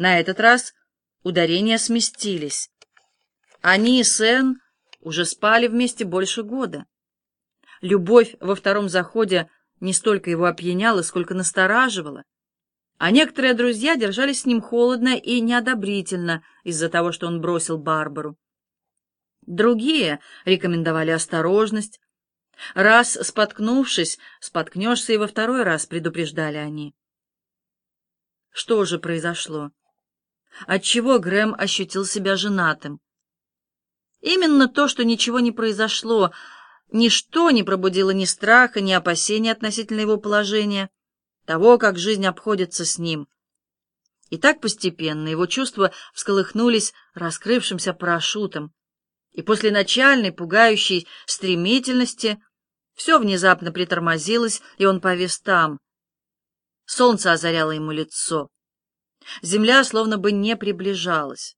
На этот раз ударения сместились. Они и Сен уже спали вместе больше года. Любовь во втором заходе не столько его опьяняла, сколько настораживала. А некоторые друзья держались с ним холодно и неодобрительно из-за того, что он бросил Барбару. Другие рекомендовали осторожность. Раз споткнувшись, споткнешься и во второй раз, предупреждали они. Что же произошло? Отчего Грэм ощутил себя женатым? Именно то, что ничего не произошло, ничто не пробудило ни страха, ни опасения относительно его положения, того, как жизнь обходится с ним. И так постепенно его чувства всколыхнулись раскрывшимся парашютом, и после начальной, пугающей стремительности все внезапно притормозилось, и он повис там. Солнце озаряло ему лицо. Земля словно бы не приближалась.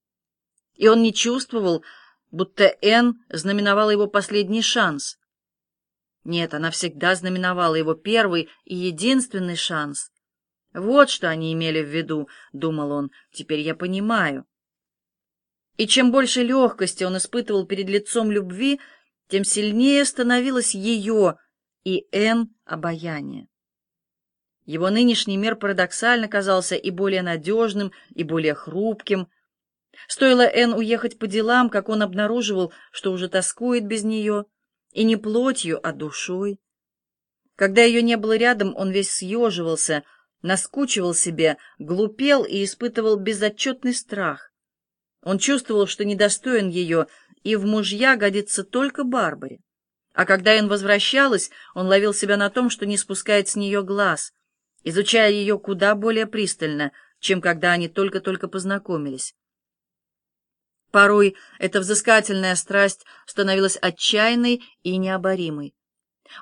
И он не чувствовал, будто Энн знаменовала его последний шанс. Нет, она всегда знаменовала его первый и единственный шанс. Вот что они имели в виду, — думал он, — теперь я понимаю. И чем больше легкости он испытывал перед лицом любви, тем сильнее становилось ее и Энн обаяние. Его нынешний мир парадоксально казался и более надежным, и более хрупким. Стоило Энн уехать по делам, как он обнаруживал, что уже тоскует без нее, и не плотью, а душой. Когда ее не было рядом, он весь съеживался, наскучивал себе, глупел и испытывал безотчетный страх. Он чувствовал, что недостоин ее, и в мужья годится только Барбаре. А когда Энн возвращалась, он ловил себя на том, что не спускает с нее глаз, изучая ее куда более пристально, чем когда они только-только познакомились. Порой эта взыскательная страсть становилась отчаянной и необоримой.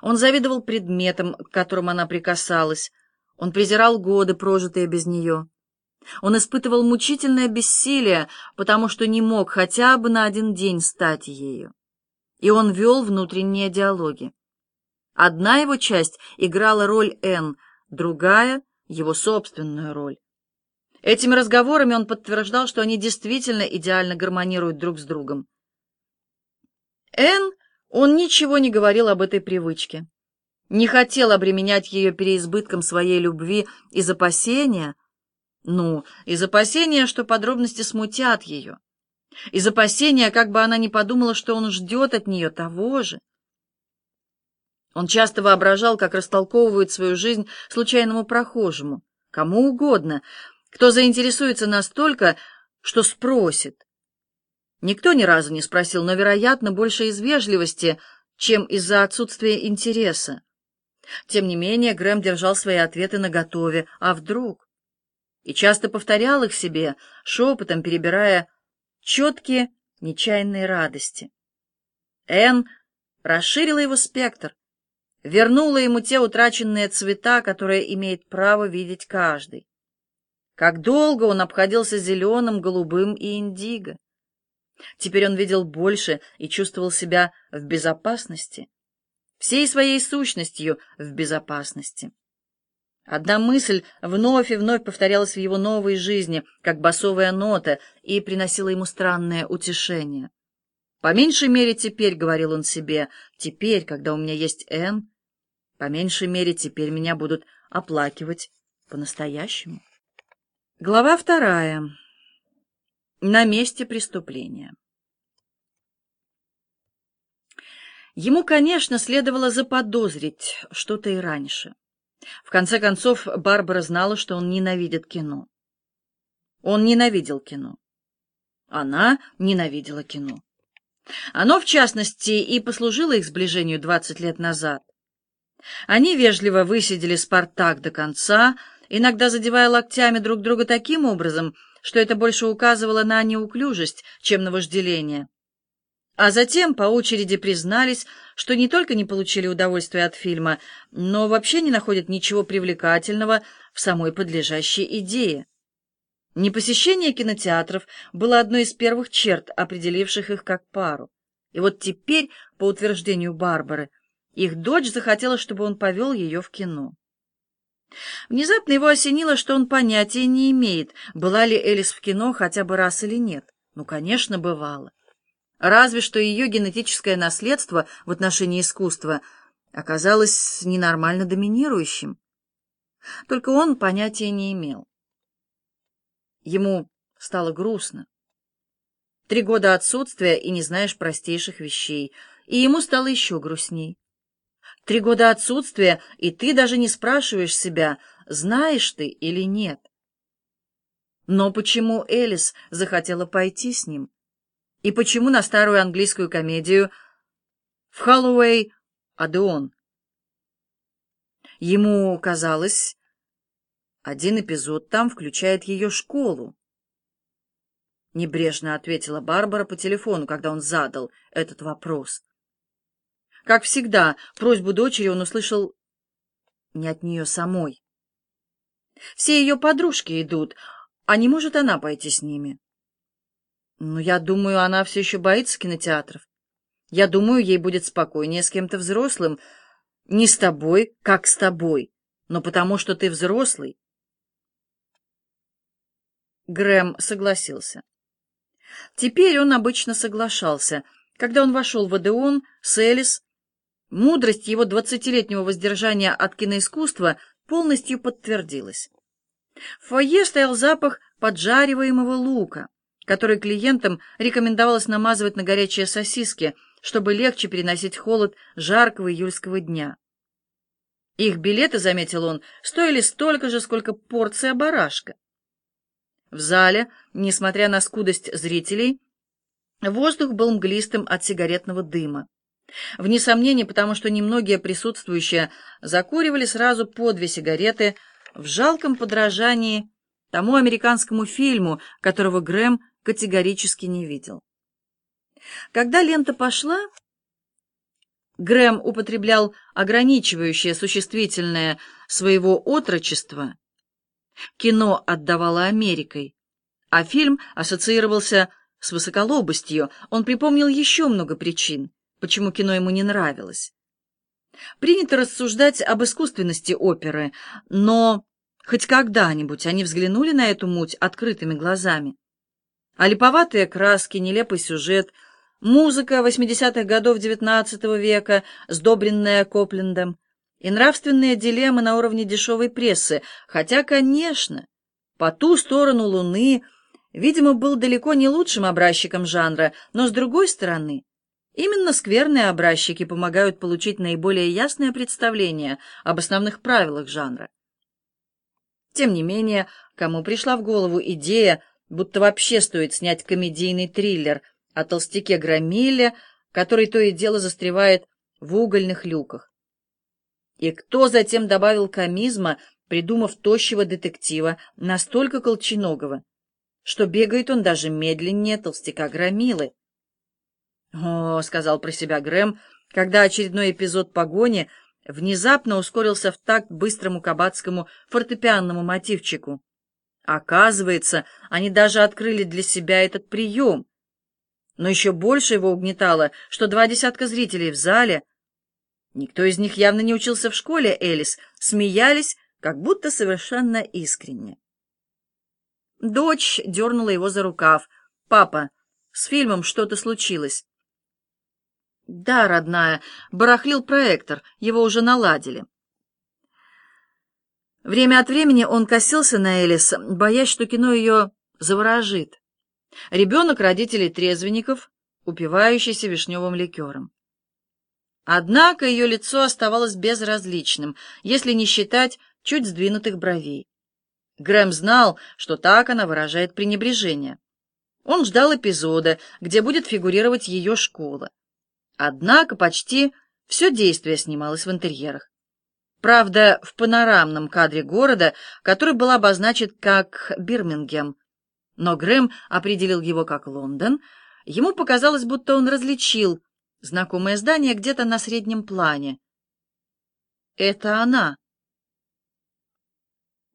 Он завидовал предметам, к которым она прикасалась. Он презирал годы, прожитые без нее. Он испытывал мучительное бессилие, потому что не мог хотя бы на один день стать ею. И он вел внутренние диалоги. Одна его часть играла роль Н, другая — его собственную роль. Этими разговорами он подтверждал, что они действительно идеально гармонируют друг с другом. Н, он ничего не говорил об этой привычке. Не хотел обременять ее переизбытком своей любви из опасения, ну, из опасения, что подробности смутят ее, из опасения, как бы она ни подумала, что он ждет от нее того же. Он часто воображал, как растолковывает свою жизнь случайному прохожему, кому угодно, кто заинтересуется настолько, что спросит. Никто ни разу не спросил, но, вероятно, больше из вежливости, чем из-за отсутствия интереса. Тем не менее, Грэм держал свои ответы наготове. А вдруг? И часто повторял их себе, шепотом перебирая четкие, нечаянные радости. Энн расширила его спектр, вернула ему те утраченные цвета, которые имеет право видеть каждый. Как долго он обходился зеленым, голубым и индиго. Теперь он видел больше и чувствовал себя в безопасности, всей своей сущностью в безопасности. Одна мысль вновь и вновь повторялась в его новой жизни, как басовая нота, и приносила ему странное утешение. «По меньшей мере теперь», — говорил он себе, — «теперь, когда у меня есть Н, по меньшей мере теперь меня будут оплакивать по-настоящему». Глава вторая. На месте преступления. Ему, конечно, следовало заподозрить что-то и раньше. В конце концов, Барбара знала, что он ненавидит кино. Он ненавидел кино. Она ненавидела кино. Оно, в частности, и послужило их сближению двадцать лет назад. Они вежливо высидели «Спартак» до конца, иногда задевая локтями друг друга таким образом, что это больше указывало на неуклюжесть, чем на вожделение. А затем по очереди признались, что не только не получили удовольствия от фильма, но вообще не находят ничего привлекательного в самой подлежащей идее. Непосещение кинотеатров было одной из первых черт, определивших их как пару. И вот теперь, по утверждению Барбары, их дочь захотела, чтобы он повел ее в кино. Внезапно его осенило, что он понятия не имеет, была ли Элис в кино хотя бы раз или нет. Ну, конечно, бывало. Разве что ее генетическое наследство в отношении искусства оказалось ненормально доминирующим. Только он понятия не имел. Ему стало грустно. Три года отсутствия, и не знаешь простейших вещей. И ему стало еще грустней. Три года отсутствия, и ты даже не спрашиваешь себя, знаешь ты или нет. Но почему Элис захотела пойти с ним? И почему на старую английскую комедию в Холлоуэй Адеон? Ему казалось, один эпизод там включает ее школу. Небрежно ответила Барбара по телефону, когда он задал этот вопрос. Как всегда, просьбу дочери он услышал не от нее самой. Все ее подружки идут, а не может она пойти с ними? Ну, я думаю, она все еще боится кинотеатров. Я думаю, ей будет спокойнее с кем-то взрослым. Не с тобой, как с тобой, но потому что ты взрослый. Грэм согласился. Теперь он обычно соглашался. Когда он вошел в Одеон с Элис, мудрость его двадцатилетнего воздержания от киноискусства полностью подтвердилась. В фойе стоял запах поджариваемого лука, который клиентам рекомендовалось намазывать на горячие сосиски, чтобы легче переносить холод жаркого июльского дня. Их билеты, заметил он, стоили столько же, сколько порция барашка. В зале, несмотря на скудость зрителей, воздух был мглистым от сигаретного дыма. Вне сомнения, потому что немногие присутствующие закуривали сразу по две сигареты в жалком подражании тому американскому фильму, которого Грэм категорически не видел. Когда лента пошла, Грэм употреблял ограничивающее существительное своего отрочества Кино отдавало Америкой, а фильм ассоциировался с высоколобостью. Он припомнил еще много причин, почему кино ему не нравилось. Принято рассуждать об искусственности оперы, но хоть когда-нибудь они взглянули на эту муть открытыми глазами. А липоватые краски, нелепый сюжет, музыка 80-х годов XIX века, сдобренная Коплендом, и нравственные дилеммы на уровне дешевой прессы, хотя, конечно, по ту сторону Луны, видимо, был далеко не лучшим образчиком жанра, но, с другой стороны, именно скверные образчики помогают получить наиболее ясное представление об основных правилах жанра. Тем не менее, кому пришла в голову идея, будто вообще стоит снять комедийный триллер о толстяке Громиле, который то и дело застревает в угольных люках. И кто затем добавил комизма, придумав тощего детектива, настолько колченогого, что бегает он даже медленнее толстяка Громилы? «О», — сказал про себя Грэм, когда очередной эпизод погони внезапно ускорился в такт быстрому кабацкому фортепианному мотивчику. Оказывается, они даже открыли для себя этот прием. Но еще больше его угнетало, что два десятка зрителей в зале — Никто из них явно не учился в школе, Элис, смеялись, как будто совершенно искренне. Дочь дернула его за рукав. «Папа, с фильмом что-то случилось». «Да, родная, барахлил проектор, его уже наладили». Время от времени он косился на Элис, боясь, что кино ее заворожит. Ребенок родителей трезвенников, упивающийся вишневым ликером. Однако ее лицо оставалось безразличным, если не считать чуть сдвинутых бровей. Грэм знал, что так она выражает пренебрежение. Он ждал эпизода, где будет фигурировать ее школа. Однако почти все действие снималось в интерьерах. Правда, в панорамном кадре города, который был обозначен как Бирмингем. Но Грэм определил его как Лондон. Ему показалось, будто он различил Знакомое здание где-то на среднем плане. Это она.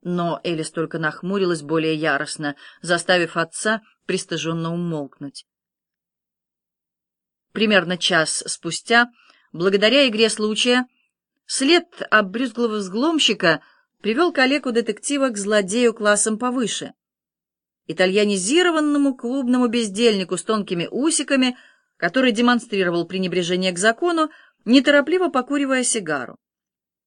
Но Элис только нахмурилась более яростно, заставив отца пристыженно умолкнуть. Примерно час спустя, благодаря игре случая, след обрюзглого взгломщика привел коллегу-детектива к злодею классом повыше, итальянизированному клубному бездельнику с тонкими усиками, который демонстрировал пренебрежение к закону, неторопливо покуривая сигару.